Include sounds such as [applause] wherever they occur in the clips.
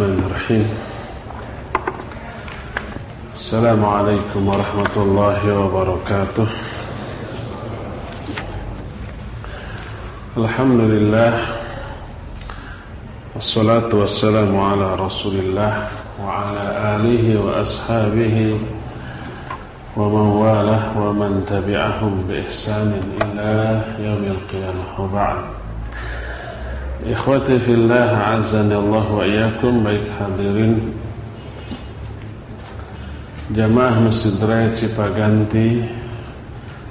الرحمن الرحيم. السلام عليكم ورحمة الله وبركاته. الحمد لله والصلاة والسلام على رسول الله وعلى آله وأصحابه ومن والاه ومن تبعهم بإحسان إلى يوم القيامة. وبعد. Ikhwati fillah azani Allah wa iyyakum baik hadirin jamaah Masjid Raya Cipaganti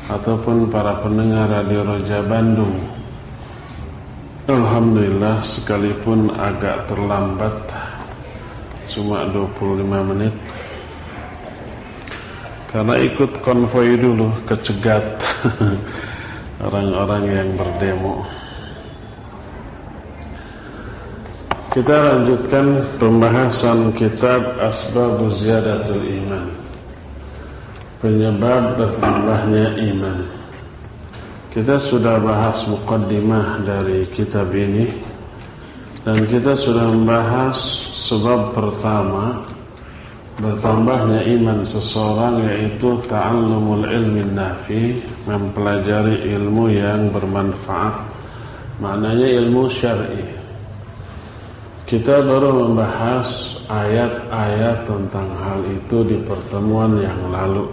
ataupun para pendengar Radio Roja Bandung. Alhamdulillah sekalipun agak terlambat cuma 25 menit karena ikut konvoi dulu kecegat [laughs] orang-orang yang berdemo. Kita lanjutkan pembahasan kitab Asbab Ziyadatul Iman. Penyebab bertambahnya iman. Kita sudah bahas mukaddimah dari kitab ini. Dan kita sudah membahas sebab pertama Bertambahnya iman seseorang yaitu Ta'allumul ilmi nafi Mempelajari ilmu yang bermanfaat. Maknanya ilmu syar'i kita baru membahas ayat-ayat tentang hal itu di pertemuan yang lalu.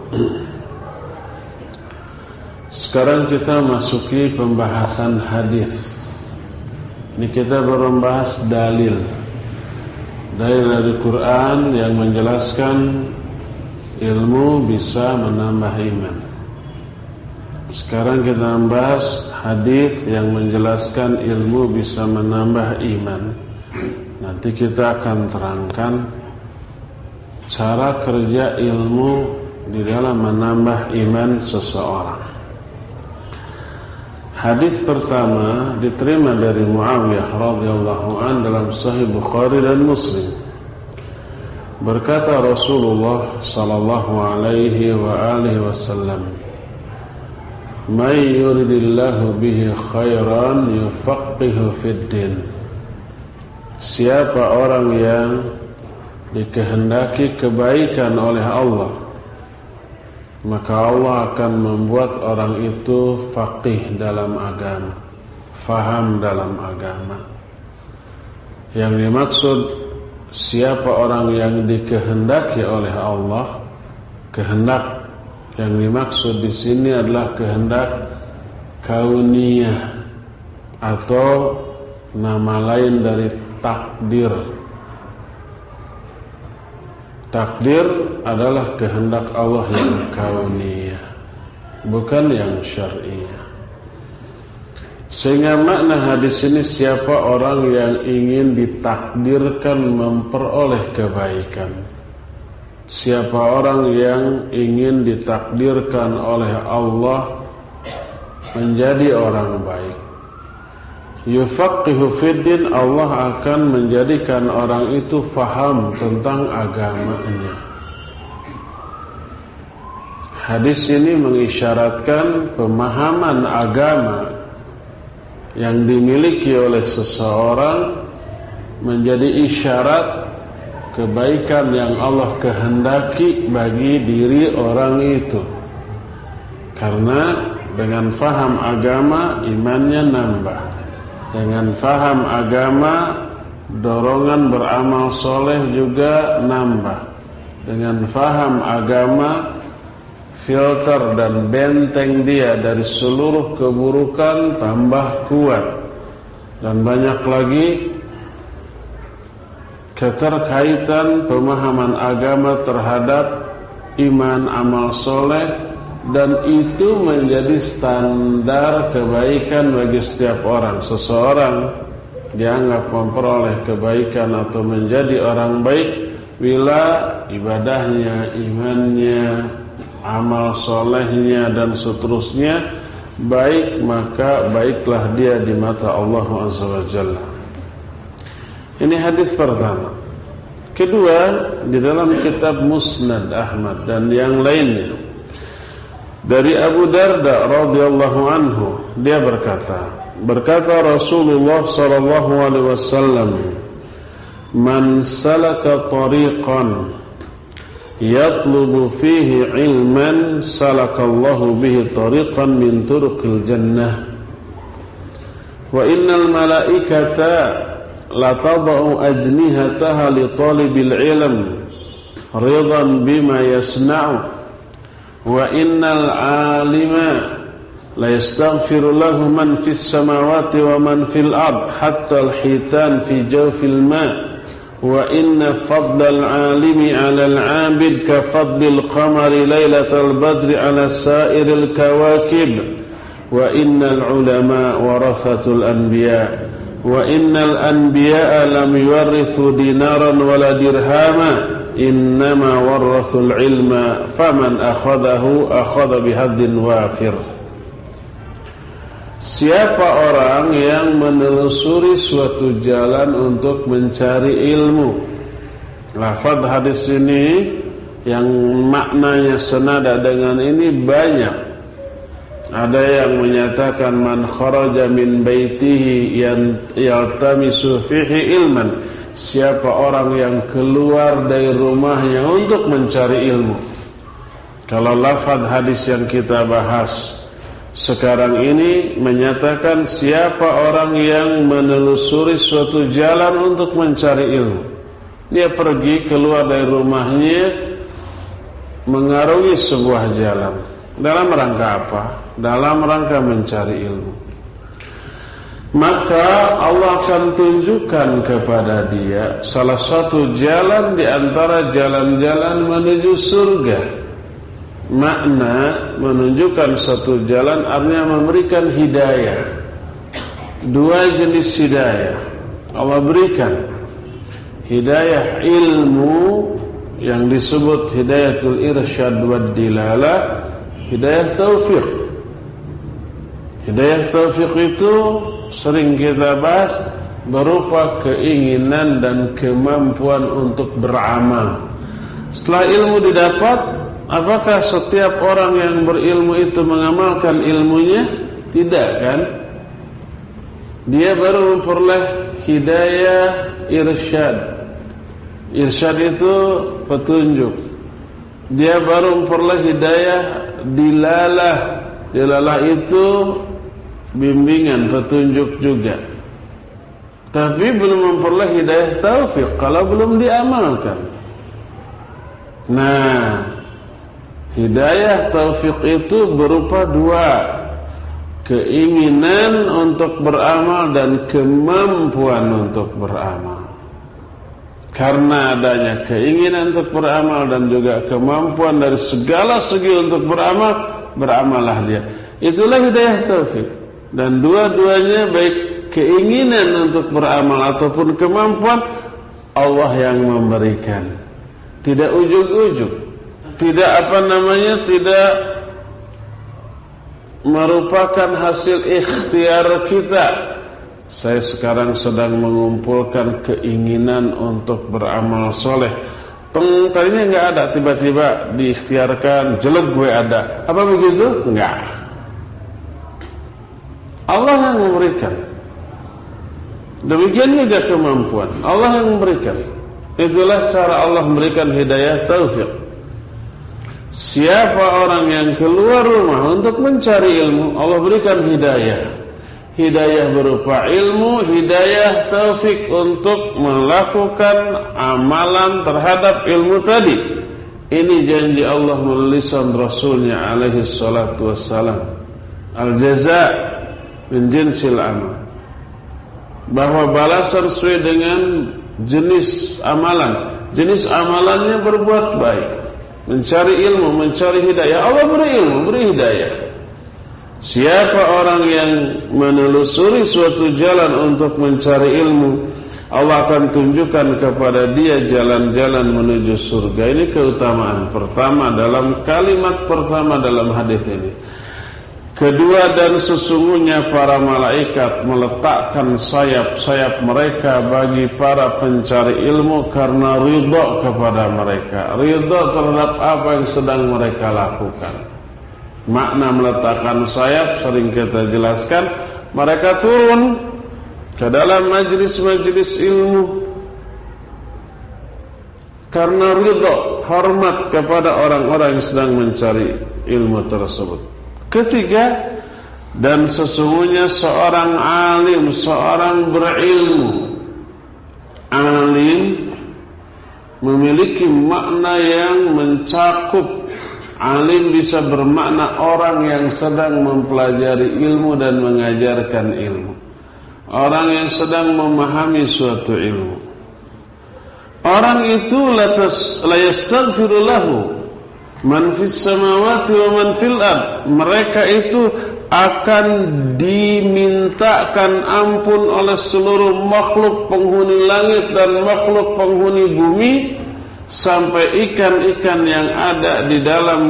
Sekarang kita masuki pembahasan hadis. Ini kita baru membahas dalil. Dalil dari Quran yang menjelaskan ilmu bisa menambah iman. Sekarang kita membahas hadis yang menjelaskan ilmu bisa menambah iman. Nanti kita akan terangkan cara kerja ilmu di dalam menambah iman seseorang. Hadis pertama diterima dari Muawiyah radhiyallahu an dalam Sahih Bukhari dan Muslim. Berkata Rasulullah sallallahu alaihi wa alihi wasallam, "May yuridillahu bihi khairan yufaqihu fid din." Siapa orang yang dikehendaki kebaikan oleh Allah Maka Allah akan membuat orang itu faqih dalam agama Faham dalam agama. Yang dimaksud Siapa orang yang dikehendaki oleh Allah Kehendak yang dimaksud di sini adalah kehendak kauniyah atau nama lain dari takdir. Takdir adalah kehendak Allah yang kauniyah, bukan yang syar'iyah. Sehingga makna hadis ini siapa orang yang ingin ditakdirkan memperoleh kebaikan. Siapa orang yang ingin ditakdirkan oleh Allah menjadi orang baik yufaqihu fiddin Allah akan menjadikan orang itu faham tentang agamanya. Hadis ini mengisyaratkan pemahaman agama yang dimiliki oleh seseorang menjadi isyarat kebaikan yang Allah kehendaki bagi diri orang itu. Karena dengan faham agama imannya nambah. Dengan faham agama Dorongan beramal soleh juga nambah. Dengan faham agama Filter dan benteng dia dari seluruh keburukan tambah kuat. Dan banyak lagi Keterkaitan pemahaman agama terhadap iman amal soleh dan itu menjadi standar kebaikan bagi setiap orang. Seseorang dianggap memperoleh kebaikan atau menjadi orang baik bila ibadahnya, imannya, amal solehnya dan seterusnya baik maka baiklah dia di mata Allah Azza. Ini hadis pertama. Kedua, di dalam kitab Musnad Ahmad dan yang lainnya dari Abu Darda radhiyallahu anhu dia berkata berkata Rasulullah sallallahu alaihi wasallam man salaka tariqan yatlubu fihi ilman salakallahu bihi tariqan min turuqil jannah. Wa innal malaikata la tadau ajnihataha li talibil ilm ridan bima yasna'u wa innal alima la yastaghfiru lahu man fis samawati wa man fil ard hatta al hitan fi jawfil ma wa inna fadlal alimi 'ala al 'abid ka fadlil qamari lailatal badri 'ala sa'iril kawakib wa innal ulama warathatul anbiya' innama warrathul ilma faman akhadahu akhadha bihaddin wafir Siapa orang yang menelusuri suatu jalan untuk mencari ilmu? Lafad hadis ini yang maknanya senada dengan ini banyak. Ada yang menyatakan man kharaja min baitihi yaltamisu fihi ilman. Siapa orang yang keluar dari rumahnya untuk mencari ilmu. Kalau lafaz hadis yang kita bahas sekarang ini menyatakan siapa orang yang menelusuri suatu jalan untuk mencari ilmu. Dia pergi keluar dari rumahnya mengarungi sebuah jalan. Dalam rangka apa? dalam rangka mencari ilmu. Maka Allah akan tunjukkan kepada dia salah satu jalan di antara jalan-jalan menuju surga. Makna menunjukkan satu jalan artinya memberikan hidayah. Dua jenis hidayah Allah berikan. Hidayah ilmu yang disebut hidayatul irsyad wad dilalah, hidayah taufik Hidayah taufik itu sering kita bahas berupa keinginan dan kemampuan untuk beramal. Setelah ilmu didapat, apakah setiap orang yang berilmu itu mengamalkan ilmunya? Tidak kan? Dia baru memperoleh hidayah irsyad. Irsyad itu petunjuk. Dia baru memperoleh hidayah dilalah. Dilalah itu bimbingan, petunjuk juga. Tapi belum memperoleh hidayah taufik kalau belum diamalkan. Nah, hidayah taufik itu berupa dua. Keinginan untuk beramal dan kemampuan untuk beramal. Karena adanya keinginan untuk beramal dan juga kemampuan dari segala segi untuk beramal, beramallah dia. Itulah hidayah taufik. Dan dua-duanya baik keinginan untuk beramal ataupun kemampuan Allah yang memberikan. Tidak ujug-ujug. Tidak apa namanya, tidak merupakan hasil ikhtiar kita. Saya sekarang sedang mengumpulkan keinginan untuk beramal soleh. Teng tadinya ada, tiba-tiba diikhtiarkan, jelek gue ada. Apa begitu? Enggak. Allah yang memberikan. Demikian juga kemampuan. Allah yang memberikan. Itulah cara Allah memberikan hidayah taufik. Siapa orang yang keluar rumah untuk mencari ilmu, Allah berikan hidayah. Hidayah berupa ilmu, hidayah taufik untuk melakukan amalan terhadap ilmu tadi. Ini janji Allah melalui Rasulnya alaihi salatu wassalam. Al-jaza' min jinsil amal. Bahwa balasan sesuai dengan jenis amalan. Jenis amalannya berbuat baik. Mencari ilmu mencari hidayah. Allah beri ilmu beri hidayah. Siapa orang yang menelusuri suatu jalan untuk mencari ilmu Allah akan tunjukkan kepada dia jalan-jalan menuju surga. Ini keutamaan pertama dalam kalimat pertama dalam hadis ini Kedua dan sesungguhnya para malaikat meletakkan sayap-sayap mereka bagi para pencari ilmu karena ridha kepada mereka. Ridha terhadap apa yang sedang mereka lakukan. Makna meletakkan sayap sering kita jelaskan, mereka turun ke dalam majlis-majlis ilmu karena ridho, hormat kepada orang-orang yang sedang mencari ilmu tersebut. Ketiga, dan sesungguhnya seorang alim, seorang berilmu, alim memiliki makna yang mencakup. Alim bisa bermakna orang yang sedang mempelajari ilmu dan mengajarkan ilmu. Orang yang sedang memahami suatu ilmu. Orang itu la yastaghfiru man fis samawati wa man mereka itu akan dimintakan ampun oleh seluruh makhluk penghuni langit dan makhluk penghuni bumi sampai ikan-ikan yang ada di dalam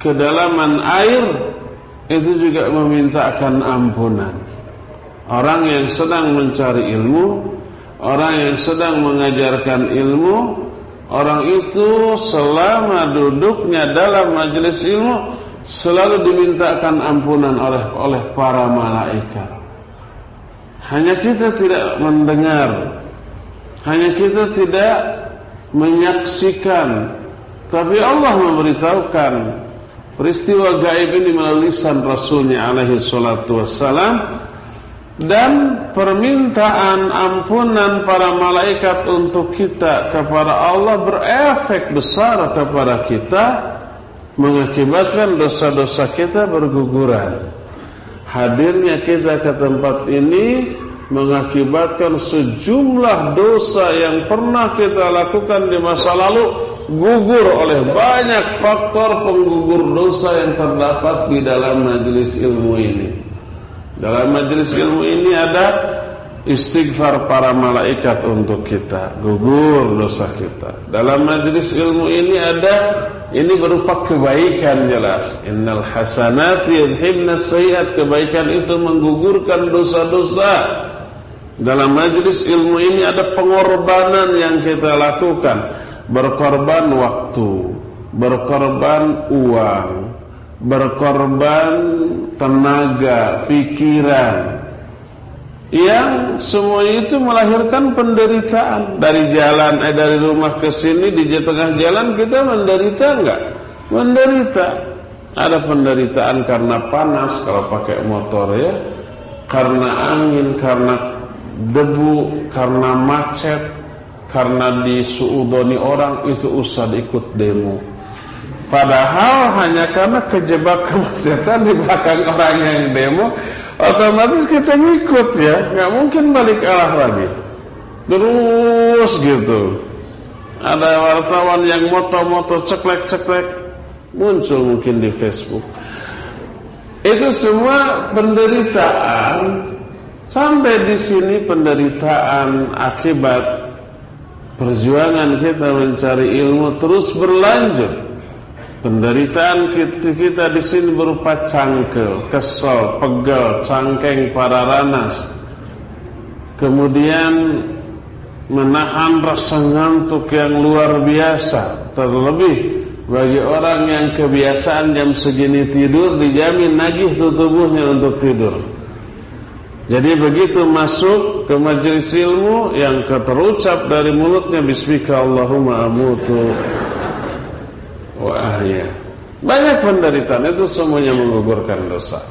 kedalaman air itu juga memintakan ampunan. Orang yang sedang mencari ilmu, orang yang sedang mengajarkan ilmu, orang itu selama duduknya dalam majelis ilmu selalu dimintakan ampunan oleh oleh para malaikat. Hanya kita tidak mendengar, hanya kita tidak menyaksikan, tapi Allah memberitahukan peristiwa gaib ini melalui lisan Rasulnya alaihi salatu wassalam dan permintaan ampunan para malaikat untuk kita kepada Allah berefek besar kepada kita mengakibatkan dosa-dosa kita berguguran. Hadirnya kita ke tempat ini mengakibatkan sejumlah dosa yang pernah kita lakukan di masa lalu gugur oleh banyak faktor penggugur dosa yang terdapat di dalam majelis ilmu ini. Dalam majelis ilmu ini ada istighfar para malaikat untuk kita, gugur dosa kita. Dalam majlis ilmu ini ada ini berupa kebaikan jelas. Innal hasanati yudhibna sayyiat. Kebaikan itu menggugurkan dosa-dosa. Dalam majlis ilmu ini ada pengorbanan yang kita lakukan. Berkorban waktu, berkorban uang, berkorban tenaga, pikiran, yang semua itu melahirkan penderitaan. Dari jalan eh dari rumah ke sini di tengah jalan kita menderita enggak? Menderita. Ada penderitaan karena panas kalau pakai motor ya. Karena angin karena debu karena macet karena disuudoni orang itu usah ikut demo padahal hanya karena kejebak kemacetan di belakang orang yang demo otomatis kita ngikut ya, nggak mungkin balik arah lagi. Terus gitu. Ada wartawan yang moto-moto ceklek-ceklek muncul mungkin di Facebook. Itu semua penderitaan sampai di sini penderitaan akibat perjuangan kita mencari ilmu terus berlanjut. Penderitaan kita, kita di sini berupa cangkel, kesel, pegel, cangkeng, pararanas. Kemudian menahan rasa ngantuk yang luar biasa. Terlebih bagi orang yang kebiasaan jam segini tidur dijamin nagih tuh tubuhnya untuk tidur. Jadi begitu masuk ke majelis ilmu yang keterucap dari mulutnya Bismika Allahumma amutu Wah ya Banyak penderitaan itu semuanya menggugurkan dosa.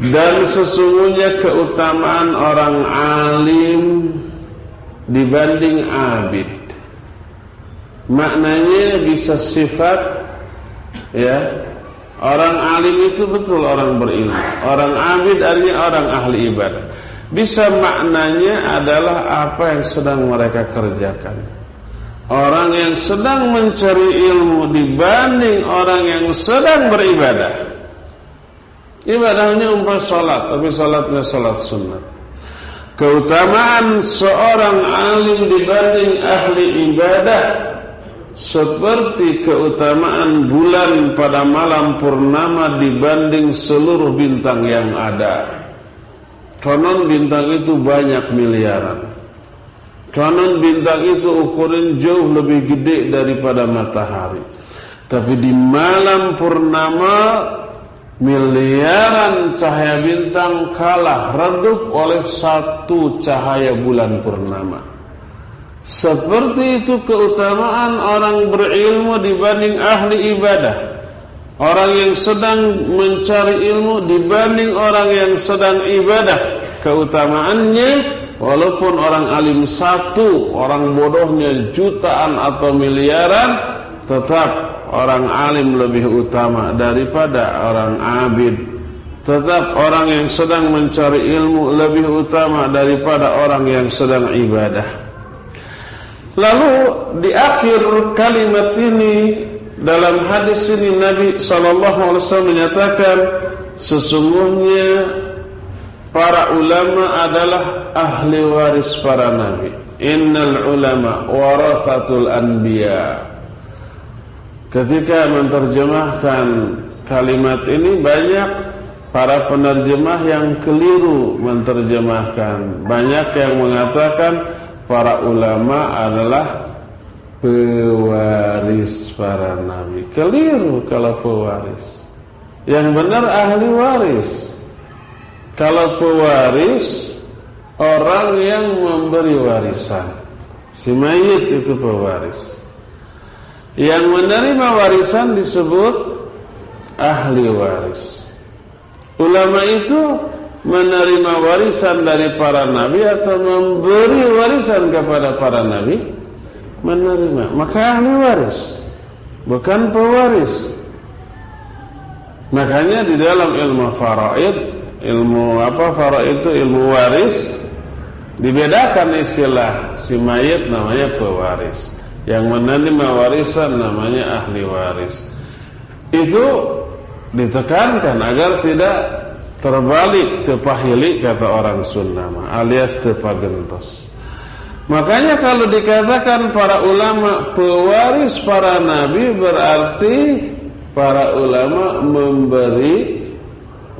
Dan sesungguhnya keutamaan orang alim dibanding abid. Maknanya bisa sifat ya Orang alim itu betul orang berilmu. Orang abid artinya orang ahli ibadah. Bisa maknanya adalah apa yang sedang mereka kerjakan Orang yang sedang mencari ilmu dibanding orang yang sedang beribadah. Ibadahnya umpah salat, tapi salatnya salat sunnah. Keutamaan seorang alim dibanding ahli ibadah seperti keutamaan bulan pada malam purnama dibanding seluruh bintang yang ada. Konon bintang itu banyak miliaran. Kanan bintang itu ukuran jauh lebih gede daripada matahari. Tapi di malam purnama miliaran cahaya bintang kalah redup oleh satu cahaya bulan purnama. Seperti itu keutamaan orang berilmu dibanding ahli ibadah. Orang yang sedang mencari ilmu dibanding orang yang sedang ibadah. Keutamaannya walaupun orang alim satu, orang bodohnya jutaan atau miliaran, tetap orang alim lebih utama daripada orang abid. Tetap orang yang sedang mencari ilmu lebih utama daripada orang yang sedang ibadah. Lalu di akhir kalimat ini dalam hadis ini Nabi sallallahu alaihi wasallam menyatakan sesungguhnya para ulama adalah ahli waris para nabi. Innal ulama warathatul anbiya. Ketika menerjemahkan kalimat ini banyak para penerjemah yang keliru menerjemahkan. Banyak yang mengatakan para ulama adalah pewaris para nabi. Keliru kalau pewaris. Yang benar ahli waris. Kalau pewaris orang yang memberi warisan. Si mayit itu pewaris. Yang menerima warisan disebut ahli waris. Ulama itu menerima warisan dari para nabi atau memberi warisan kepada para nabi? Menerima. Maka ahli waris. Bukan pewaris. Makanya di dalam ilmu faraid, ilmu apa faraid itu ilmu waris dibedakan istilah si mayit namanya pewaris. Yang menerima warisan namanya ahli waris. Itu ditekankan agar tidak terbalik tepahili kata orang Sunda alias tepagentos. Makanya kalau dikatakan para ulama pewaris para nabi berarti para ulama memberi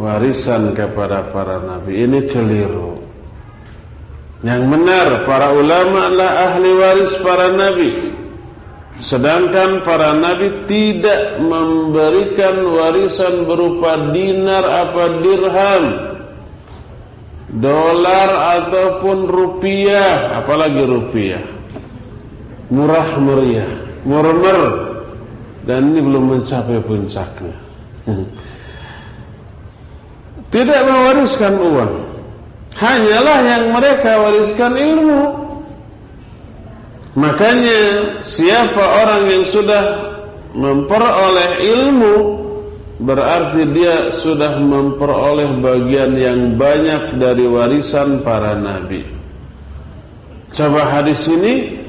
warisan kepada para nabi. Ini keliru. Yang benar para ulama adalah ahli waris para nabi. Sedangkan para nabi tidak memberikan warisan berupa dinar apa dirham, dolar ataupun rupiah, apalagi rupiah. Murah meriah, murmer dan ini belum mencapai puncaknya. [laughs] Tidak mewariskan uang. Hanyalah yang mereka wariskan ilmu. Makanya siapa orang yang sudah memperoleh ilmu berarti dia sudah memperoleh bagian yang banyak dari warisan para nabi. Coba hadis ini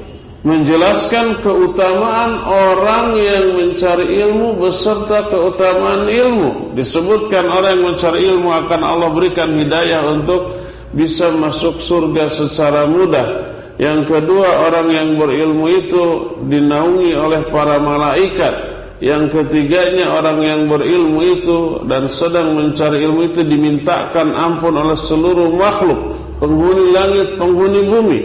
menjelaskan keutamaan orang yang mencari ilmu beserta keutamaan ilmu. Disebutkan orang yang mencari ilmu akan Allah berikan hidayah untuk bisa masuk surga secara mudah. Yang kedua orang yang berilmu itu dinaungi oleh para malaikat. Yang ketiganya orang yang berilmu itu dan sedang mencari ilmu itu dimintakan ampun oleh seluruh makhluk, penghuni langit, penghuni bumi,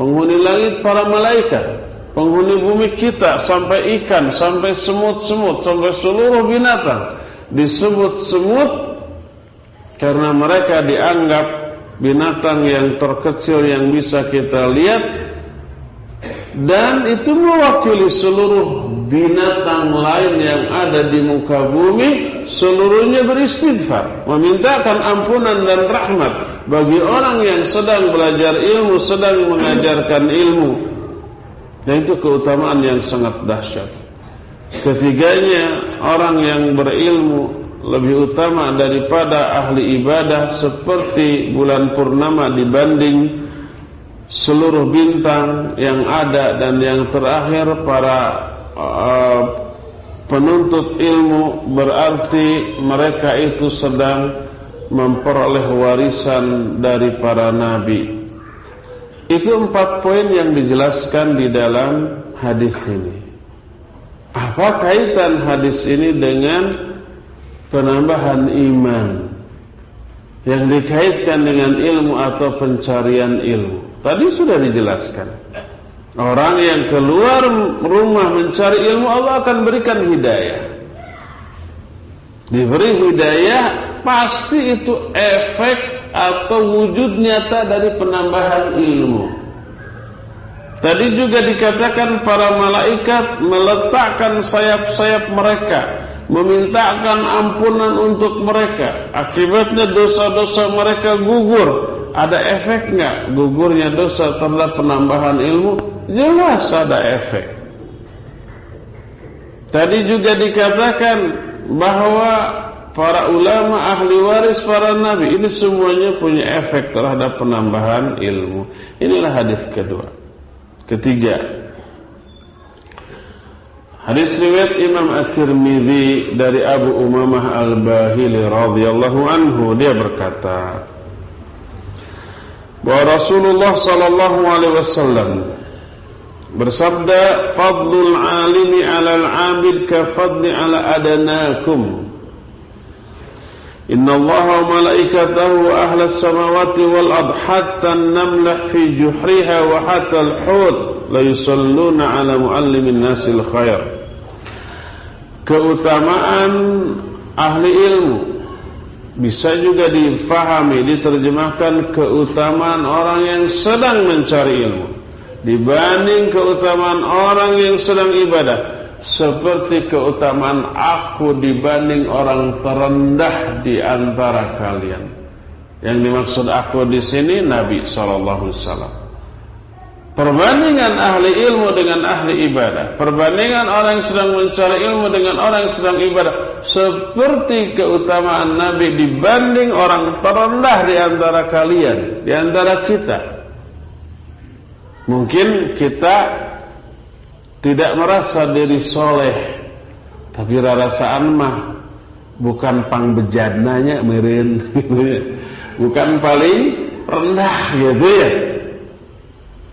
penghuni langit para malaikat, penghuni bumi kita sampai ikan, sampai semut-semut, sampai seluruh binatang. Disebut semut karena mereka dianggap binatang yang terkecil yang bisa kita lihat. Dan itu mewakili seluruh binatang lain yang ada di muka bumi seluruhnya beristighfar memintakan ampunan dan rahmat. Bagi orang yang sedang belajar ilmu sedang mengajarkan ilmu dan itu keutamaan yang sangat dahsyat. Ketiganya orang yang berilmu lebih utama daripada ahli ibadah seperti bulan purnama dibanding seluruh bintang yang ada dan yang terakhir para uh, penuntut ilmu berarti mereka itu sedang memperoleh warisan dari para nabi. Itu empat poin yang dijelaskan di dalam hadis ini. Apa kaitan hadis ini dengan penambahan iman yang dikaitkan dengan ilmu atau pencarian ilmu. Tadi sudah dijelaskan. Orang yang keluar rumah mencari ilmu Allah akan berikan hidayah. diberi hidayah pasti itu efek atau wujud nyata dari penambahan ilmu. Tadi juga dikatakan para malaikat meletakkan sayap-sayap mereka, memintakan ampunan untuk mereka. Akibatnya dosa-dosa mereka gugur. Ada efek nggak gugurnya dosa terhadap penambahan ilmu? Jelas ada efek. Tadi juga dikatakan bahwa para ulama ahli waris para nabi ini semuanya punya efek terhadap penambahan ilmu. Inilah hadis kedua. Ketiga, hadis riwayat Imam At-Tirmidzi dari Abu Umamah Al-Bahili radhiyallahu anhu dia berkata bahwa Rasulullah sallallahu alaihi wasallam bersabda fadlul alimi 'alal 'abid ka fadli 'ala adanakum. Inna Allah wa malaikatahu ahla samawati wal ard hatta namlah fi juhriha wa hatta al-hud la yusalluna 'ala muallimin nasil khair. Keutamaan ahli ilmu bisa juga difahami, diterjemahkan keutamaan orang yang sedang mencari ilmu dibanding keutamaan orang yang sedang ibadah seperti keutamaan aku dibanding orang terendah di antara kalian. Yang dimaksud aku di sini Nabi sallallahu alaihi wasallam. Perbandingan ahli ilmu dengan ahli ibadah Perbandingan orang yang sedang mencari ilmu dengan orang yang sedang ibadah Seperti keutamaan Nabi dibanding orang terendah di antara kalian Di antara kita Mungkin kita tidak merasa diri soleh Tapi rarasaan mah Bukan pang bejadnanya mirin. [laughs] Bukan paling rendah gitu ya.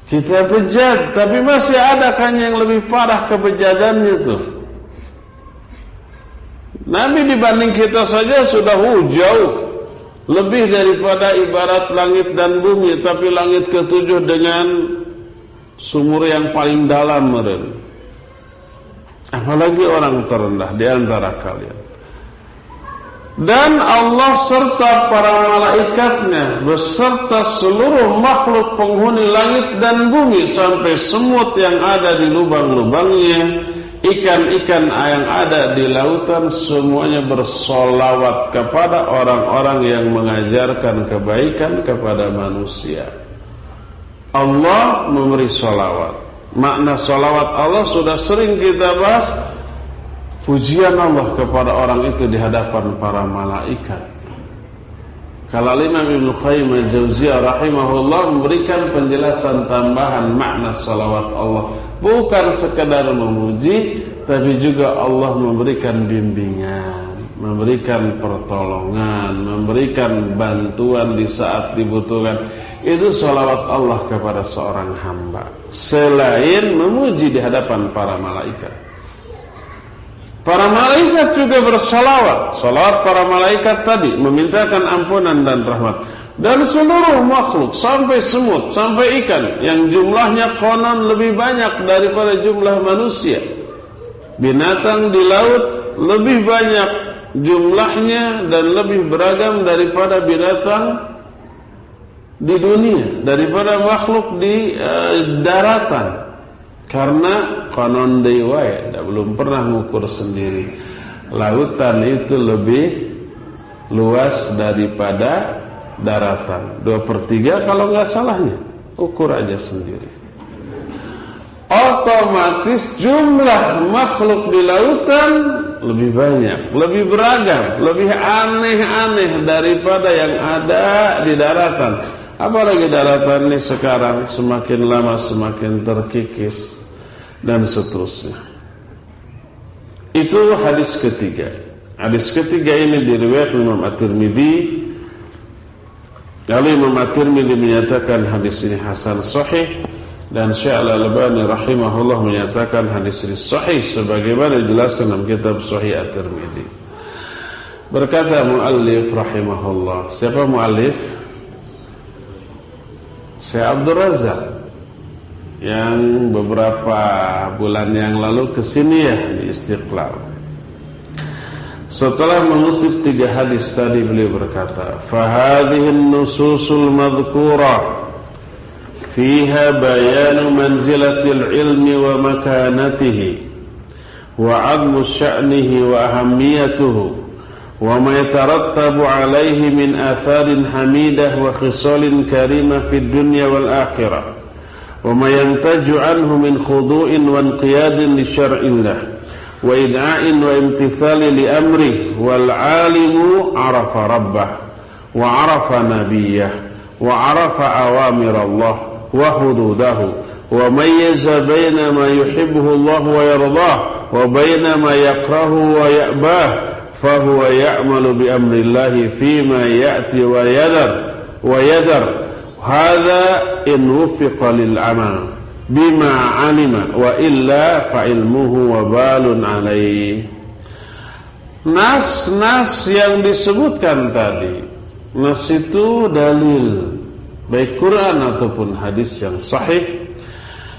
Kita bejat, tapi masih ada kan yang lebih parah kebejadannya tuh. Nabi dibanding kita saja sudah jauh lebih daripada ibarat langit dan bumi, tapi langit ketujuh dengan sumur yang paling dalam meren. Apalagi orang terendah di antara kalian. Dan Allah serta para malaikatnya beserta seluruh makhluk penghuni langit dan bumi sampai semut yang ada di lubang-lubangnya, ikan-ikan yang ada di lautan semuanya bersolawat kepada orang-orang yang mengajarkan kebaikan kepada manusia. Allah memberi solawat. Makna solawat Allah sudah sering kita bahas Pujian Allah kepada orang itu di hadapan para malaikat. Kalau Imam Ibn Qayyim al-Jauziyah rahimahullah memberikan penjelasan tambahan makna salawat Allah. Bukan sekadar memuji, tapi juga Allah memberikan bimbingan, memberikan pertolongan, memberikan bantuan di saat dibutuhkan. Itu salawat Allah kepada seorang hamba. Selain memuji di hadapan para malaikat. Para malaikat juga bersalawat. Salawat para malaikat tadi memintakan ampunan dan rahmat. Dan seluruh makhluk sampai semut, sampai ikan yang jumlahnya konon lebih banyak daripada jumlah manusia. Binatang di laut lebih banyak jumlahnya dan lebih beragam daripada binatang di dunia, daripada makhluk di uh, daratan. Karena konon dewa ya, belum pernah mengukur sendiri. Lautan itu lebih luas daripada daratan. Dua per tiga kalau nggak salahnya, ukur aja sendiri. Otomatis jumlah makhluk di lautan lebih banyak, lebih beragam, lebih aneh-aneh daripada yang ada di daratan. Apalagi daratan ini sekarang semakin lama semakin terkikis dan seterusnya. Itu hadis ketiga. Hadis ketiga ini diriwayatkan Imam At-Tirmidzi. Lalu Imam At-Tirmidzi menyatakan hadis ini hasan sahih dan Syekh Al-Albani rahimahullah menyatakan hadis ini sahih sebagaimana dijelaskan dalam kitab Sahih At-Tirmidzi. Berkata muallif rahimahullah. Siapa muallif? Syekh Abdul Razak yang beberapa bulan yang lalu ke sini ya di Istiqlal. Setelah mengutip tiga hadis tadi beliau berkata, "Fahadhihi an-nususul madhkurah فيها بيان منزلة العلم ومكانته وعظم شأنه وأهميته وما يترتب عليه من آثار حميدة وخصال كريمة في الدنيا والآخرة وما ينتج عنه من خضوع وانقياد لشرع الله وإدعاء وامتثال لأمره والعالم عرف ربه وعرف نبيه وعرف أوامر الله وحدوده. وميز بين ما يحبه الله ويرضاه وبين ما يكرهه ويأباه فهو يعمل بأمر الله فيما يأتي ويذر ويذر. هذا إن وفق للعمل wa illa fa ilmuhu wabalun alaih nas-nas yang disebutkan tadi. Nas itu dalil. Baik Quran ataupun hadis yang sahih.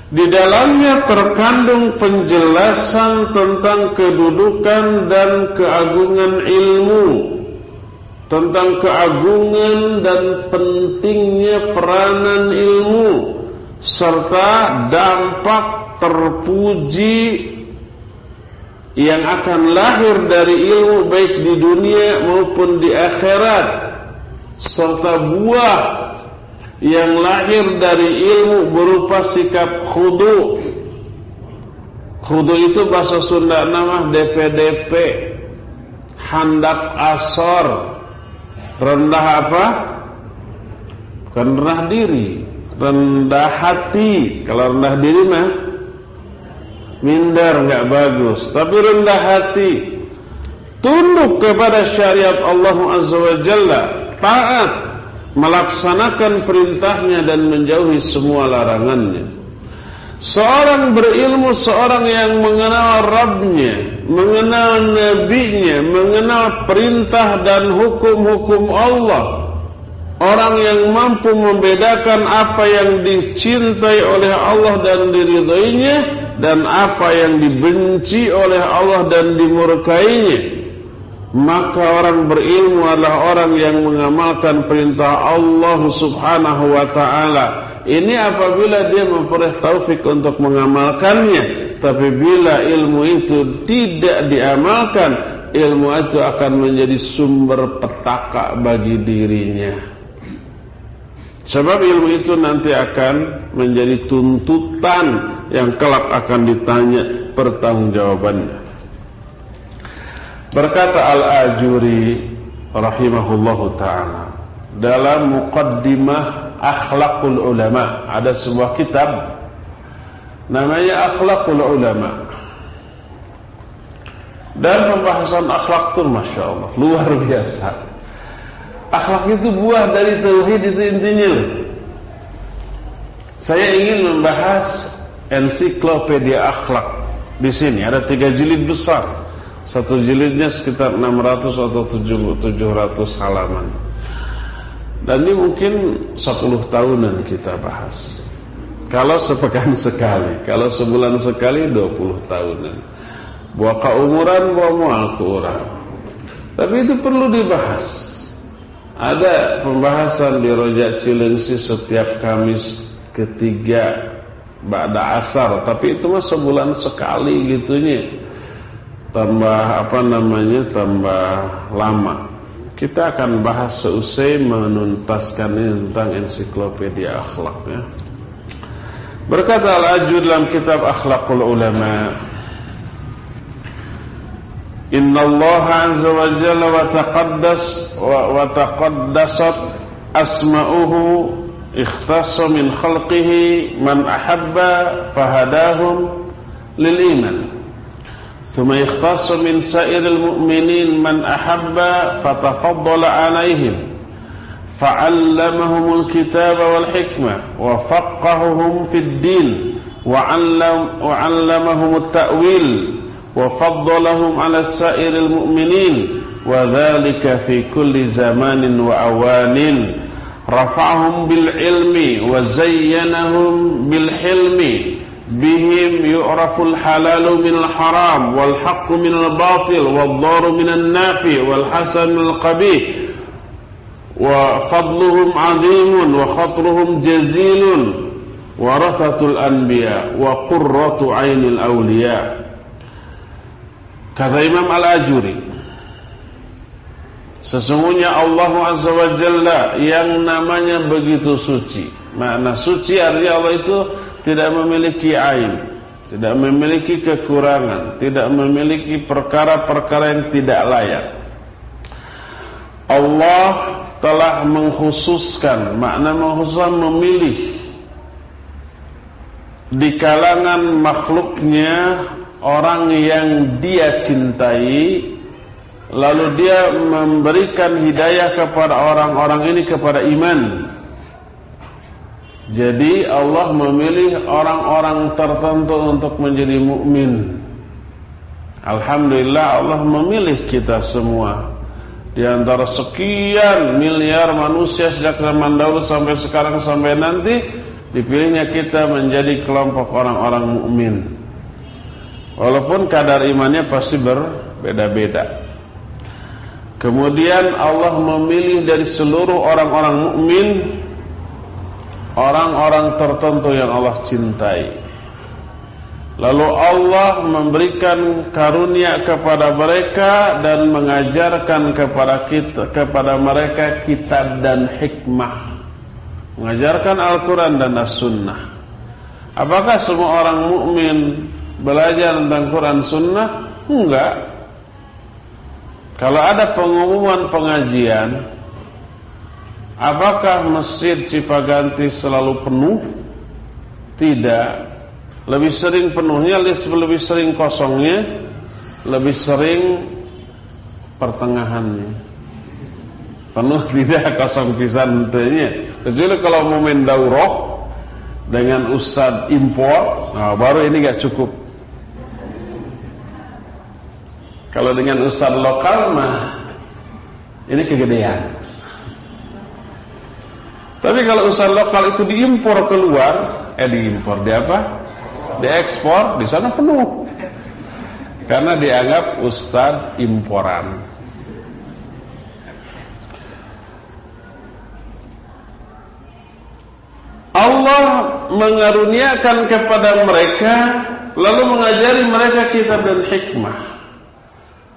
Di dalamnya terkandung penjelasan tentang kedudukan dan keagungan ilmu tentang keagungan dan pentingnya peranan ilmu serta dampak terpuji yang akan lahir dari ilmu baik di dunia maupun di akhirat serta buah yang lahir dari ilmu berupa sikap khudu. Khudu itu bahasa Sunda nama DPDP handak asor. Rendah apa? Bukan rendah diri. Rendah hati. Kalau rendah diri mah minder nggak bagus, tapi rendah hati. Tunduk kepada syariat Allah Azza wa Jalla, taat melaksanakan perintahnya dan menjauhi semua larangannya. Seorang berilmu, seorang yang mengenal Rabbnya, mengenal Nabi-Nya, mengenal perintah dan hukum-hukum Allah, Orang yang mampu membedakan apa yang dicintai oleh Allah dan diridhoinya dan apa yang dibenci oleh Allah dan dimurkainya. Maka orang berilmu adalah orang yang mengamalkan perintah Allah Subhanahu wa taala. Ini apabila dia memperoleh taufik untuk mengamalkannya, tapi bila ilmu itu tidak diamalkan, ilmu itu akan menjadi sumber petaka bagi dirinya. Sebab ilmu itu nanti akan menjadi tuntutan yang kelak akan ditanya pertanggungjawabannya. Berkata Al-Ajuri rahimahullahu taala dalam muqaddimah Akhlaqul Ulama ada sebuah kitab namanya Akhlaqul Ulama. Dan pembahasan akhlak itu Masya Allah luar biasa Akhlak itu buah dari tauhid itu intinya. Saya ingin membahas ensiklopedia akhlak di sini ada tiga jilid besar. Satu jilidnya sekitar 600 atau 700 halaman. Dan ini mungkin 10 tahunan kita bahas. Kalau sepekan [laughs] sekali, kalau sebulan sekali 20 tahunan. Buah keumuran, buah mual orang. Tapi itu perlu dibahas. Ada pembahasan di Rojak Cilengsi setiap Kamis ketiga Ba'da Asar Tapi itu mah sebulan sekali gitunya Tambah apa namanya Tambah lama Kita akan bahas seusai menuntaskan ini tentang ensiklopedia akhlak ya. Berkata Al-Ajud dalam kitab Akhlakul Ulama Inna Allah azza wa jalla wa taqaddas wa taqaddasat asma'uhu ikhtassa min khalqihi man ahabba fahadahum lil iman ثم يختص من سائر المؤمنين من أحب فتفضل عليهم. فعلمهم الكتاب والحكمة وفقههم في الدين وعلم وعلمهم التأويل وفضلهم على سائر المؤمنين وذلك في كل زمان وأوان. رفعهم بالعلم وزينهم بالحلم bihim yu'raful halalu minal haram wal haqqu minal batil wal dharu minan nafi wal hasan minal qabih wa fadluhum azimun wa khatruhum jazilun warathatul anbiya wa kata Imam Al-Ajuri Sesungguhnya Allah Azza wa Jalla yang namanya begitu suci. Makna suci artinya Allah itu tidak memiliki aib, tidak memiliki kekurangan, tidak memiliki perkara-perkara yang tidak layak. Allah telah mengkhususkan, makna mengkhususkan memilih di kalangan makhluknya orang yang dia cintai lalu dia memberikan hidayah kepada orang-orang ini kepada iman jadi Allah memilih orang-orang tertentu untuk menjadi mukmin. Alhamdulillah Allah memilih kita semua. Di antara sekian miliar manusia sejak zaman dahulu sampai sekarang sampai nanti dipilihnya kita menjadi kelompok orang-orang mukmin. Walaupun kadar imannya pasti berbeda-beda. Kemudian Allah memilih dari seluruh orang-orang mukmin orang-orang tertentu yang Allah cintai. Lalu Allah memberikan karunia kepada mereka dan mengajarkan kepada kita kepada mereka kitab dan hikmah. Mengajarkan Al-Qur'an dan As-Sunnah. Apakah semua orang mukmin belajar tentang Quran Sunnah? Enggak. Kalau ada pengumuman pengajian Apakah masjid Cipaganti selalu penuh? Tidak. Lebih sering penuhnya, lebih sering kosongnya, lebih sering pertengahannya. Penuh [laughs] tidak kosong pisan tentunya. Kecuali kalau momen daurah dengan ustad impor, nah baru ini gak cukup. Kalau dengan ustad lokal mah ini kegedean. Tapi kalau usaha lokal itu diimpor keluar, eh diimpor di apa? Diekspor, di sana penuh. Karena dianggap ustad imporan. Allah mengaruniakan kepada mereka lalu mengajari mereka kitab dan hikmah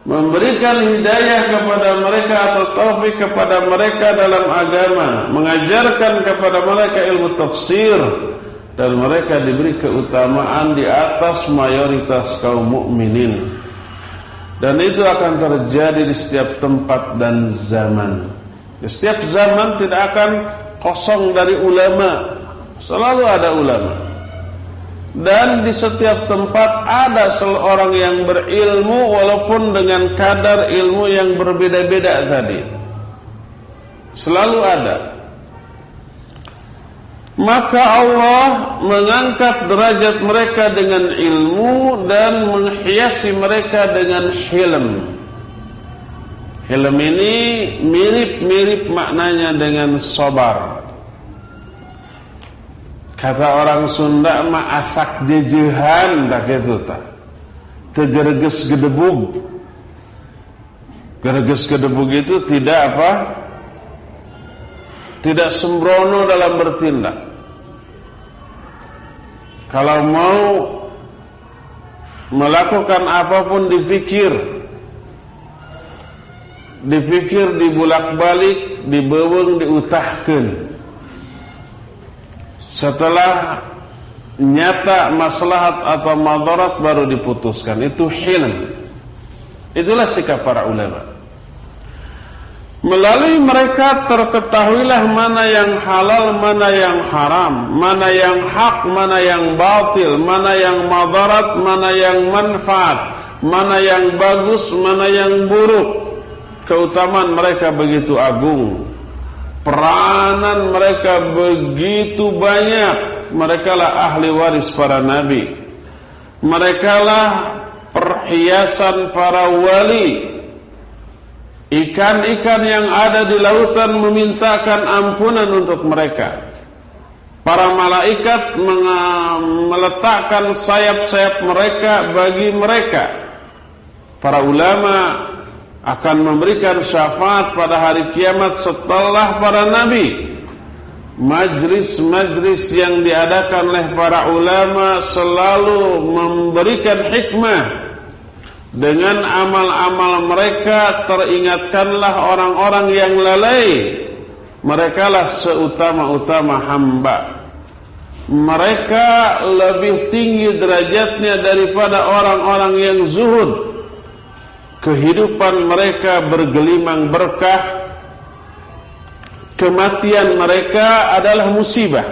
memberikan hidayah kepada mereka atau taufik kepada mereka dalam agama, mengajarkan kepada mereka ilmu tafsir dan mereka diberi keutamaan di atas mayoritas kaum mukminin. Dan itu akan terjadi di setiap tempat dan zaman. Di setiap zaman tidak akan kosong dari ulama. Selalu ada ulama. Dan di setiap tempat ada seorang yang berilmu walaupun dengan kadar ilmu yang berbeda-beda tadi. Selalu ada. Maka Allah mengangkat derajat mereka dengan ilmu dan menghiasi mereka dengan hilm. Hilm ini mirip-mirip maknanya dengan sobar. Kata orang Sunda mah asak jejehan tak itu tak. Tegerges gedebug. Gerges gedebug itu tidak apa? Tidak sembrono dalam bertindak. Kalau mau melakukan apa pun dipikir dipikir dibulak-balik dibeweng diutahkan setelah nyata maslahat atau madarat baru diputuskan. Itu hilm. Itulah sikap para ulama. Melalui mereka terketahuilah mana yang halal, mana yang haram, mana yang hak, mana yang batil, mana yang madarat, mana yang manfaat, mana yang bagus, mana yang buruk. Keutamaan mereka begitu agung. Peranan mereka begitu banyak. Mereka lah ahli waris para nabi. Mereka lah perhiasan para wali. Ikan-ikan yang ada di lautan memintakan ampunan untuk mereka. Para malaikat meletakkan sayap-sayap mereka bagi mereka. Para ulama akan memberikan syafaat pada hari kiamat setelah para nabi. Majlis-majlis yang diadakan oleh para ulama selalu memberikan hikmah. Dengan amal-amal mereka teringatkanlah orang-orang yang lalai. Mereka lah seutama-utama hamba. Mereka lebih tinggi derajatnya daripada orang-orang yang zuhud Kehidupan mereka bergelimang berkah Kematian mereka adalah musibah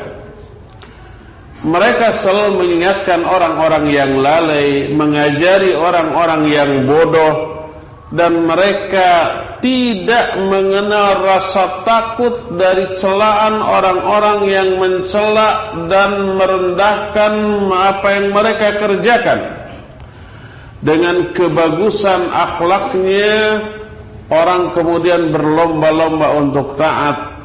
Mereka selalu mengingatkan orang-orang yang lalai Mengajari orang-orang yang bodoh Dan mereka tidak mengenal rasa takut dari celaan orang-orang yang mencela dan merendahkan apa yang mereka kerjakan. Dengan kebagusan akhlaknya, orang kemudian berlomba-lomba untuk taat.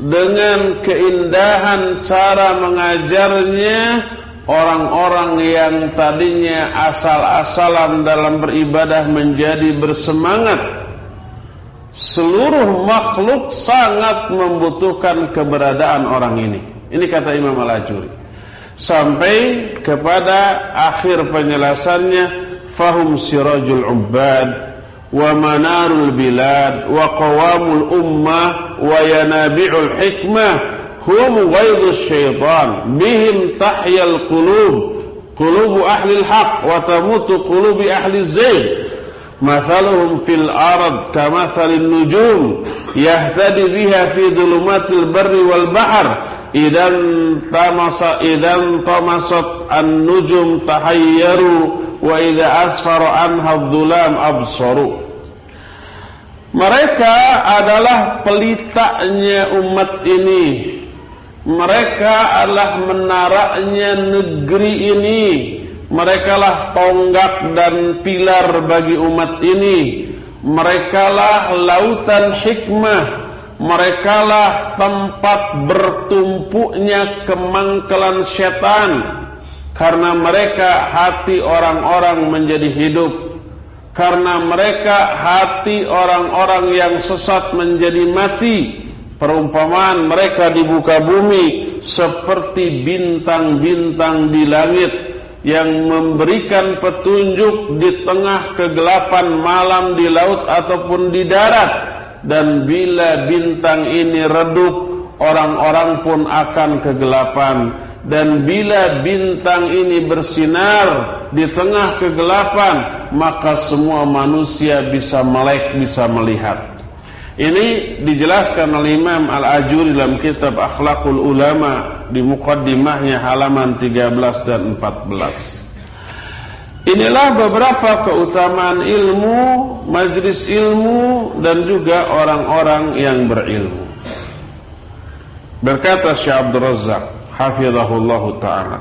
Dengan keindahan cara mengajarnya, orang-orang yang tadinya asal-asalan dalam beribadah menjadi bersemangat Seluruh makhluk sangat membutuhkan keberadaan orang ini. Ini kata Imam Al-Ajuri. Sampai kepada akhir penjelasannya, فهم سراج العباد ومنار البلاد وقوام الأمة وينابيع الحكمة هم غيظ الشيطان بهم تحيا القلوب قلوب أهل الحق وتموت قلوب أهل الزيغ مثلهم في الأرض كمثل النجوم يهتدي بها في ظلمات البر والبحر idan tamasa idan tamasat an-nujum tahayyaru wa idza asfara anha dhulam absaru. Mereka adalah pelitanya umat ini. Mereka adalah menaraknya negeri ini. Merekalah tonggak dan pilar bagi umat ini. Merekalah lautan hikmah. Merekalah tempat bertumpuknya kemangkelan setan. Karena mereka hati orang-orang menjadi hidup. Karena mereka hati orang-orang yang sesat menjadi mati. Perumpamaan mereka di buka bumi seperti bintang-bintang di langit yang memberikan petunjuk di tengah kegelapan malam di laut ataupun di darat dan bila bintang ini redup orang-orang pun akan kegelapan dan bila bintang ini bersinar di tengah kegelapan maka semua manusia bisa melek bisa melihat ini dijelaskan oleh Imam Al-Ajuri dalam kitab Akhlakul Ulama di mukaddimahnya halaman 13 dan 14. Inilah beberapa keutamaan ilmu, majlis ilmu dan juga orang-orang yang berilmu. Berkata Syekh Abdul Razak, hafizahullah taala.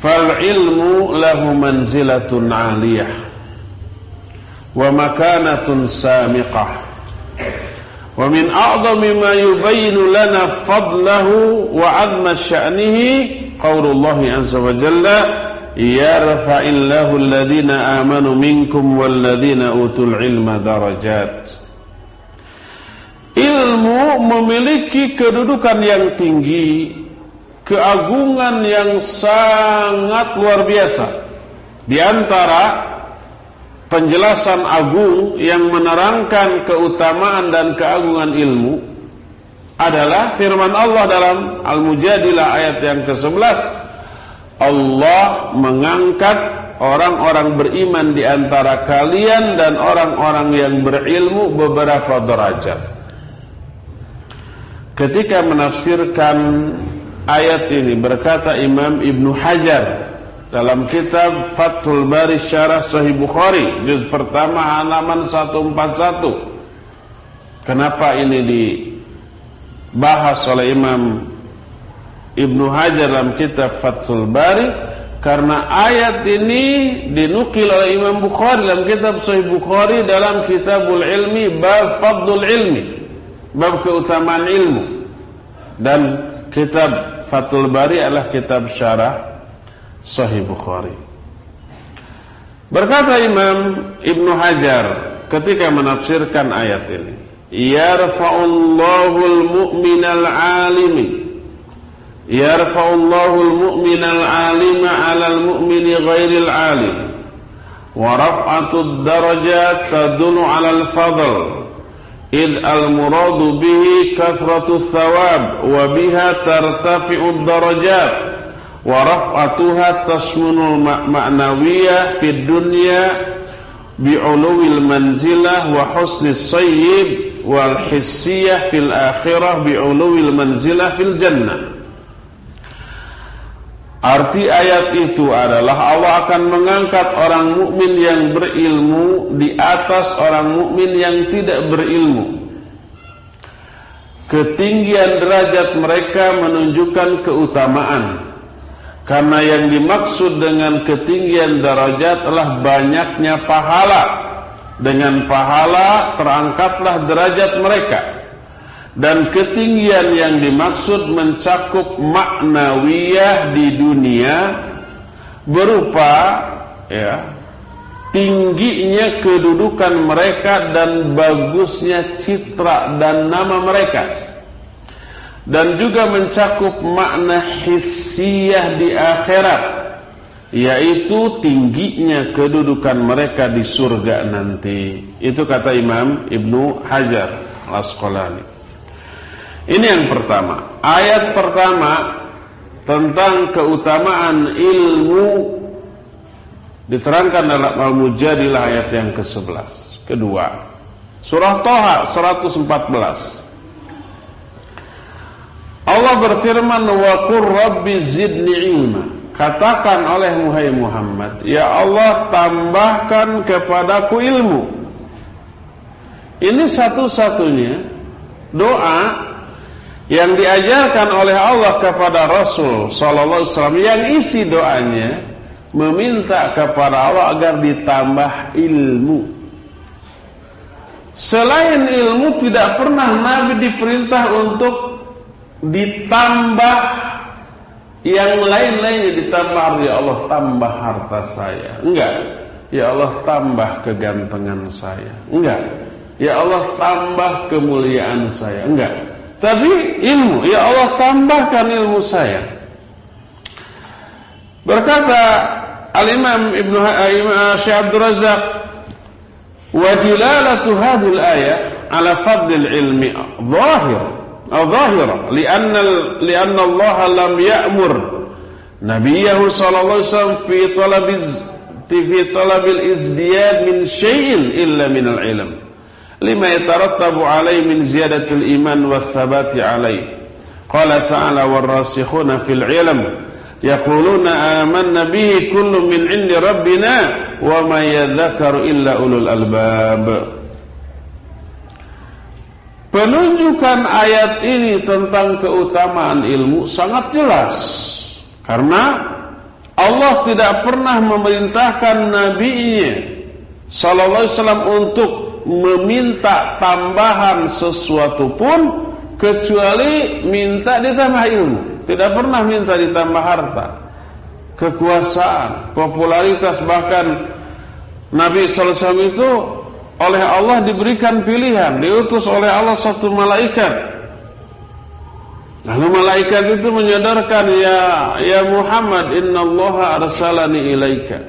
Fal ilmu lahu manzilatun 'aliyah wa makanatun samiqah. Wa min a'dhami ma yubayyinu lana fadlahu wa 'azma sya'nihi qaulullah azza wa jalla yarfa'illahu alladhina amanu minkum walladhina utul ilma darajat. Ilmu memiliki kedudukan yang tinggi keagungan yang sangat luar biasa. Di antara penjelasan agung yang menerangkan keutamaan dan keagungan ilmu adalah firman Allah dalam Al-Mujadilah ayat yang ke-11 Allah mengangkat orang-orang beriman di antara kalian dan orang-orang yang berilmu beberapa derajat. Ketika menafsirkan ayat ini berkata Imam Ibnu Hajar dalam kitab Fathul Bari Syarah Sahih Bukhari juz pertama halaman 141 kenapa ini dibahas oleh Imam Ibnu Hajar dalam kitab Fathul Bari karena ayat ini dinukil oleh Imam Bukhari dalam kitab Sahih Bukhari dalam kitabul ilmi bab fadlul ilmi bab keutamaan ilmu Dan kitab Fathul Bari adalah kitab syarah Sahih Bukhari. Berkata Imam Ibnu Hajar ketika menafsirkan ayat ini, "Yarfa'ullahu al-mu'minal 'alimi" Yarfa'ullahu al-mu'minal 'alima 'alal mu'mini ghairil 'alim. Wa raf'atud darajat tadullu 'alal fadl. إذ المراد به كثرة الثواب وبها ترتفع الدرجات ورفعتها تشمل المعنوية في الدنيا بعلو المنزلة وحسن الصيب والحسية في الآخرة بعلو المنزلة في الجنة Arti ayat itu adalah Allah akan mengangkat orang mukmin yang berilmu di atas orang mukmin yang tidak berilmu. Ketinggian derajat mereka menunjukkan keutamaan. Karena yang dimaksud dengan ketinggian derajat adalah banyaknya pahala. Dengan pahala terangkatlah derajat mereka dan ketinggian yang dimaksud mencakup maknawiyah di dunia berupa ya tingginya kedudukan mereka dan bagusnya citra dan nama mereka. Dan juga mencakup makna hissiyah di akhirat yaitu tingginya kedudukan mereka di surga nanti. Itu kata Imam Ibnu Hajar Al-Asqalani ini yang pertama. Ayat pertama tentang keutamaan ilmu diterangkan dalam Al-Mujadilah ayat yang ke-11. Kedua, surah Toha 114. Allah berfirman wa qur rabbi zidni ilma. Katakan oleh Muhammad, ya Allah tambahkan kepadaku ilmu. Ini satu-satunya doa yang diajarkan oleh Allah kepada Rasul sallallahu alaihi wasallam yang isi doanya meminta kepada Allah agar ditambah ilmu. Selain ilmu tidak pernah Nabi diperintah untuk ditambah yang lain-lainnya ditambah ya Allah tambah harta saya. Enggak. Ya Allah tambah kegantengan saya. Enggak. Ya Allah tambah kemuliaan saya. Enggak. Tapi ilmu, ya Allah tambahkan ilmu saya. Berkata Al-Imam Imam Syekh Abdul Razak, "Wa dilalatu hadhihi al-ayah ala fadl al-ilmi zahir." ظاهرة لأن لأن الله لم يأمر نبيه صلى الله عليه وسلم في طلب في طلب الازدياد من شيء إلا من العلم lima yatarattabu alaihi min ziyadatil iman wathabati alaihi. Qala ta'ala warasikhuna fil ilm yaquluna amanna bihi kullu min indi rabbina wa ma yadhakkaru illa ulul albab. Penunjukan ayat ini tentang keutamaan ilmu sangat jelas karena Allah tidak pernah memerintahkan nabinya sallallahu alaihi wasallam untuk meminta tambahan sesuatu pun kecuali minta ditambah ilmu. Tidak pernah minta ditambah harta, kekuasaan, popularitas bahkan Nabi SAW itu oleh Allah diberikan pilihan, diutus oleh Allah satu malaikat. Lalu malaikat itu menyadarkan ya ya Muhammad innallaha arsalani ilaika.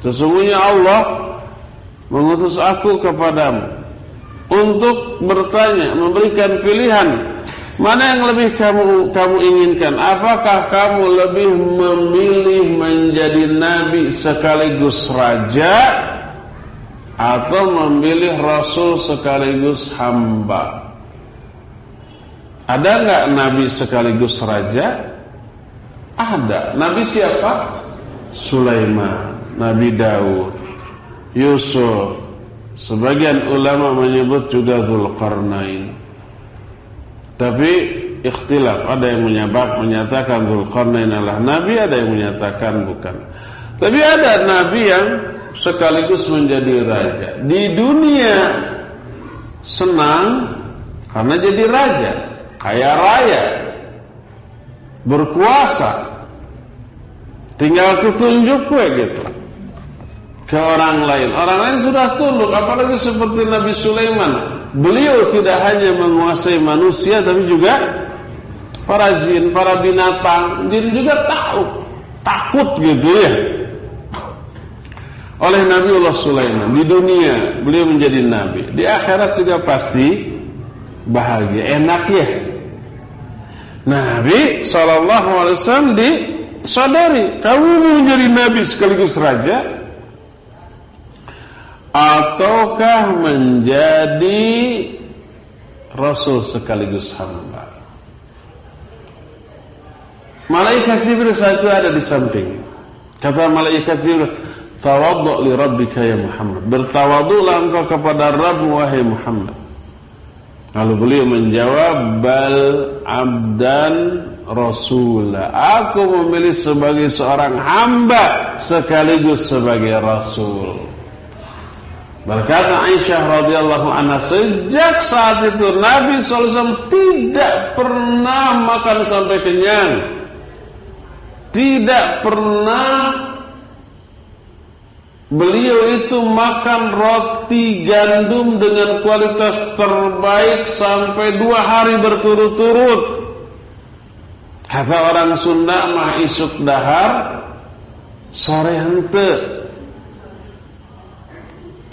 Sesungguhnya Allah mengutus aku kepadamu untuk bertanya, memberikan pilihan mana yang lebih kamu kamu inginkan? Apakah kamu lebih memilih menjadi nabi sekaligus raja atau memilih rasul sekaligus hamba? Ada nggak nabi sekaligus raja? Ada. Nabi siapa? Sulaiman, Nabi Daud, Yusuf. Sebagian ulama menyebut juga Zulkarnain. Tapi ikhtilaf Ada yang menyebab menyatakan Zulkarnain adalah Nabi Ada yang menyatakan bukan. Tapi ada Nabi yang sekaligus menjadi raja. Di dunia senang Karena jadi raja. Kaya raya. Berkuasa. Tinggal tunjuk gue gitu ke orang lain. Orang lain sudah tunduk, apalagi seperti Nabi Sulaiman. Beliau tidak hanya menguasai manusia, tapi juga para jin, para binatang. Jin juga tahu, takut gitu ya. Oleh Nabi Allah Sulaiman di dunia beliau menjadi nabi, di akhirat juga pasti bahagia, enak ya. Nabi Wasallam disadari kamu menjadi nabi sekaligus raja ataukah menjadi rasul sekaligus hamba. Malaikat Jibril itu ada di samping. Kata malaikat Jibril, "Tawaddu li rabbika ya Muhammad." Bertawadhulah engkau kepada Rabbmu wahai Muhammad. Lalu beliau menjawab, "Bal abdan rasul." Aku memilih sebagai seorang hamba sekaligus sebagai rasul. Berkata Aisyah radhiyallahu anha sejak saat itu Nabi SAW tidak pernah makan sampai kenyang. Tidak pernah beliau itu makan roti gandum dengan kualitas terbaik sampai dua hari berturut-turut. Kata orang Sunda mah isuk dahar sore hente.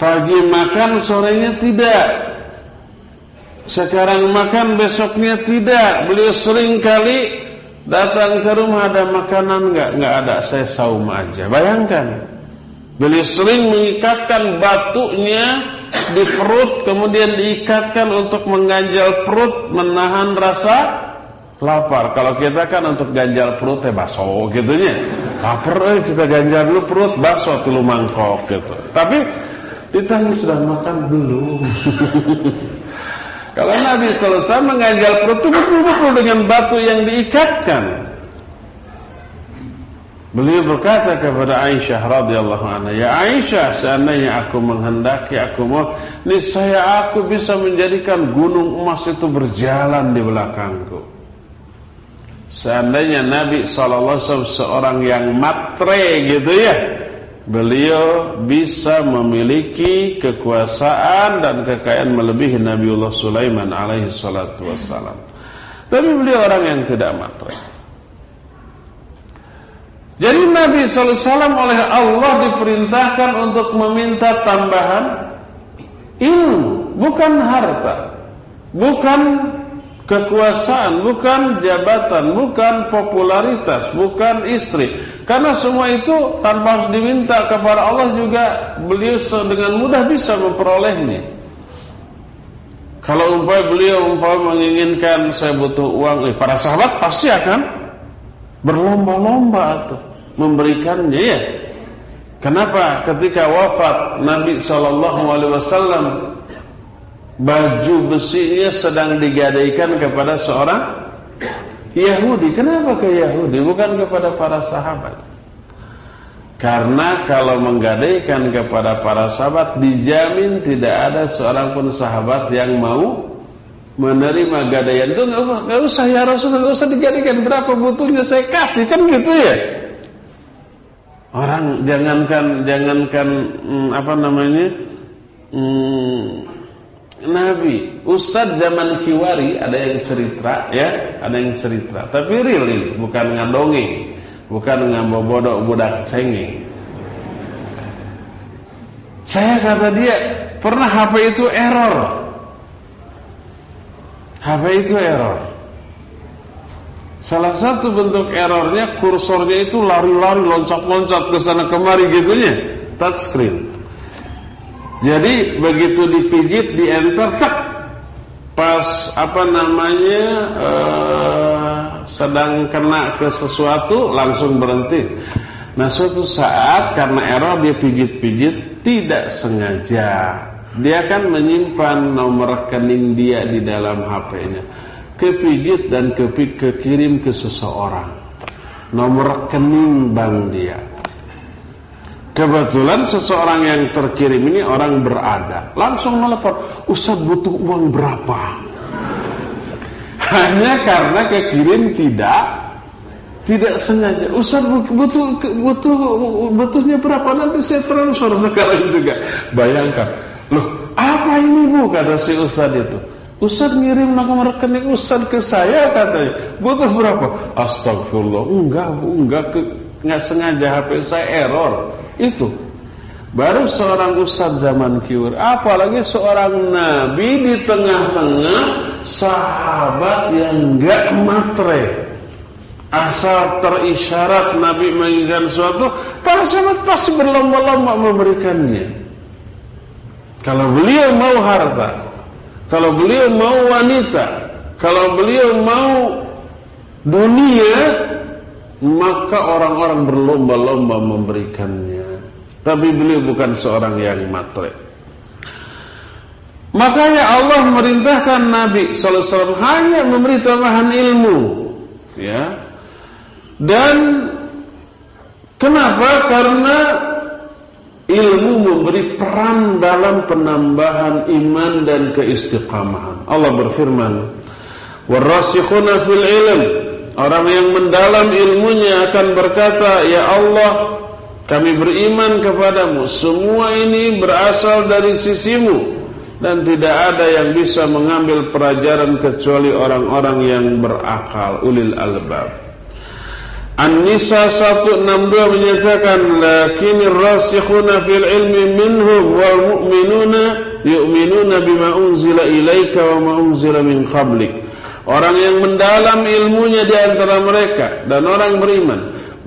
Pagi makan sorenya tidak. Sekarang makan besoknya tidak. Beliau sering kali Datang ke rumah ada makanan enggak? Enggak ada, saya saum aja. Bayangkan. Beliau sering mengikatkan batunya di perut, kemudian diikatkan untuk mengganjal perut, menahan rasa lapar. Kalau kita kan untuk ganjal perut ya bakso gitu nya. Lapar eh kita ganjal dulu perut bakso tilu mangkok gitu. Tapi ditanya sudah makan belum? [laughs] Kalau Nabi selesai menganjal perut betul-betul dengan batu yang diikatkan. Beliau berkata kepada Aisyah radhiyallahu anha, "Ya Aisyah, seandainya aku menghendaki aku mau, niscaya aku bisa menjadikan gunung emas itu berjalan di belakangku." Seandainya Nabi wasallam seorang yang matre gitu ya, beliau bisa memiliki kekuasaan dan kekayaan melebihi Nabiullah Sulaiman alaihi salatu wassalam. Tapi beliau orang yang tidak matre. Jadi Nabi SAW oleh Allah diperintahkan untuk meminta tambahan ilmu, bukan harta, bukan kekuasaan, bukan jabatan, bukan popularitas, bukan istri. Karena semua itu tanpa harus diminta kepada Allah juga beliau dengan mudah bisa memperolehnya. Kalau umpamanya beliau umpamanya menginginkan saya butuh uang, eh, para sahabat pasti akan berlomba-lomba atau memberikannya ya. Kenapa ketika wafat Nabi Shallallahu Alaihi Wasallam baju besinya sedang digadaikan kepada seorang Yahudi. Kenapa ke Yahudi? Bukan kepada para sahabat. Karena kalau menggadaikan kepada para sahabat dijamin tidak ada seorang pun sahabat yang mau menerima gadaian itu nggak usah ya Rasul nggak usah digadaikan berapa butuhnya saya kasih kan gitu ya orang jangankan jangankan hmm, apa namanya hmm, Nabi, Ustadz zaman Kiwari ada yang cerita ya, ada yang cerita. Tapi real ini, bukan ngandongi, bukan ngambobodok budak cengeng. Saya kata dia, pernah HP itu error. HP itu error. Salah satu bentuk errornya kursornya itu lari-lari loncat-loncat ke sana kemari gitunya, touchscreen. Jadi begitu dipijit di enter tak pas apa namanya uh, sedang kena ke sesuatu langsung berhenti. Nah suatu saat karena error dia pijit-pijit tidak sengaja dia akan menyimpan nomor rekening dia di dalam HP-nya. Kepijit dan kekirim ke seseorang. Nomor rekening bank dia. Kebetulan seseorang yang terkirim ini orang berada. Langsung melepon, Ustaz butuh uang berapa? Hanya karena kekirim tidak Tidak sengaja. Ustaz butuh butuh butuhnya berapa nanti saya transfer sekarang juga. Bayangkan. Loh, apa ini Bu kata si Ustaz itu. Ustaz ngirim nomor rekening Ustaz ke saya katanya. Butuh berapa? Astagfirullah. Enggak, Bu, enggak ke enggak sengaja HP saya error. Itu. Baru seorang ustaz zaman kiur Apalagi seorang nabi di tengah-tengah Sahabat yang gak matre. Asal terisyarat Nabi menginginkan sesuatu Para sahabat pasti berlomba-lomba memberikannya. Kalau beliau mau harta Kalau beliau mau wanita Kalau beliau mau dunia Maka orang-orang berlomba-lomba memberikannya tapi beliau bukan seorang yang matre. Makanya Allah merintahkan Nabi sallallahu alaihi wasallam hanya memberi tambahan ilmu, ya. Dan kenapa? Karena ilmu memberi peran dalam penambahan iman dan keistiqamahan. Allah berfirman, "Warasikhuna fil ilm" Orang yang mendalam ilmunya akan berkata, "Ya Allah, kami beriman kepadamu. Semua ini berasal dari sisimu. Dan tidak ada yang bisa mengambil pelajaran Kecuali orang-orang yang berakal. Ulil albab. An-Nisa 162 menyatakan Lakinir rasikhuna fil ilmi minhum Wal mu'minuna yu'minuna bima unzila ilaika Wa ma unzila min qablik. Orang yang mendalam ilmunya di antara mereka Dan orang beriman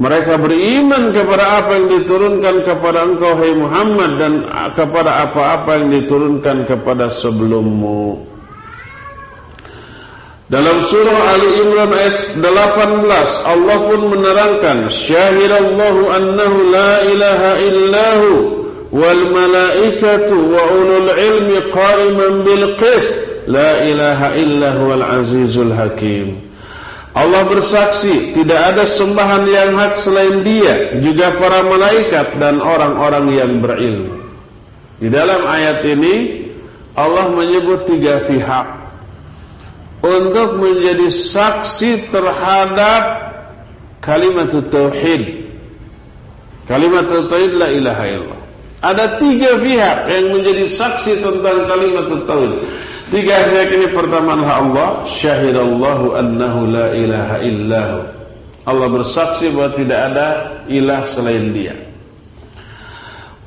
mereka beriman kepada apa yang diturunkan kepada engkau hai Muhammad dan kepada apa-apa yang diturunkan kepada sebelummu. Dalam surah Ali Imran ayat 18 Allah pun menerangkan syahidallahu annahu la ilaha illahu wal malaikatu wa ulul ilmi qaiman bil qist la ilaha illahu al azizul hakim. Allah bersaksi tidak ada sembahan yang hak selain dia juga para malaikat dan orang-orang yang berilmu. Di dalam ayat ini Allah menyebut tiga pihak untuk menjadi saksi terhadap kalimat tauhid. Kalimat tauhid la ilaha illallah. Ada tiga pihak yang menjadi saksi tentang kalimat tauhid Tiga ini pertama adalah Allah syahidallahu annahu la ilaha illahu. Allah bersaksi bahwa tidak ada ilah selain Dia.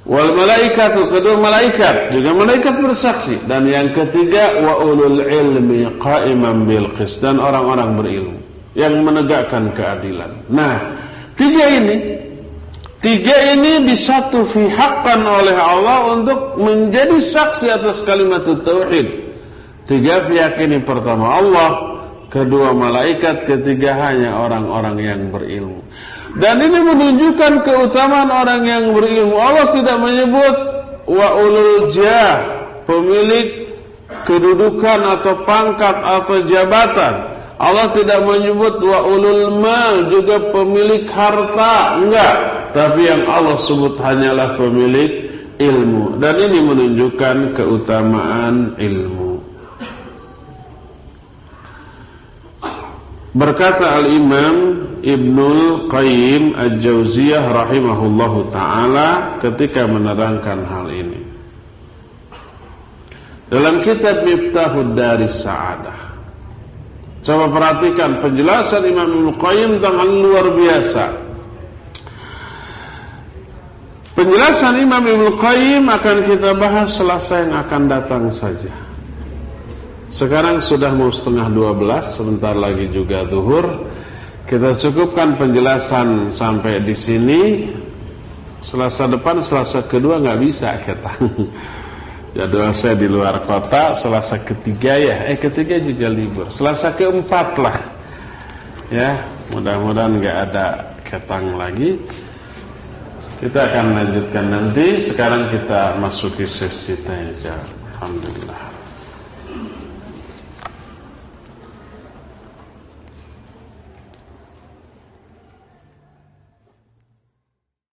Wal malaikatu kedua malaikat juga malaikat bersaksi dan yang ketiga wa ulul ilmi qa'iman bil qis dan orang-orang berilmu yang menegakkan keadilan. Nah, tiga ini tiga ini disatu pihakkan oleh Allah untuk menjadi saksi atas kalimat tauhid. Tiga ini pertama Allah, kedua malaikat, ketiga hanya orang-orang yang berilmu. Dan ini menunjukkan keutamaan orang yang berilmu. Allah tidak menyebut wa ulul jah, pemilik kedudukan atau pangkat atau jabatan. Allah tidak menyebut wa ulul mal juga pemilik harta, enggak. Tapi yang Allah sebut hanyalah pemilik ilmu. Dan ini menunjukkan keutamaan ilmu. Berkata Al-Imam Ibnul Qayyim Al-Jauziyah rahimahullahu taala ketika menerangkan hal ini. Dalam kitab Miftahud Dari Sa'adah. Coba perhatikan penjelasan Imam Ibnul Qayyim tentang luar biasa. Penjelasan Imam Ibnul Qayyim akan kita bahas selasa yang akan datang saja. Sekarang sudah mau setengah dua belas, sebentar lagi juga zuhur. Kita cukupkan penjelasan sampai di sini. Selasa depan, selasa kedua nggak bisa kita. [laughs] Jadwal saya di luar kota. Selasa ketiga ya, eh ketiga juga libur. Selasa keempat lah. Ya, mudah-mudahan nggak ada ketang lagi. Kita akan lanjutkan nanti. Sekarang kita masuki sesi tanya jawab. Alhamdulillah.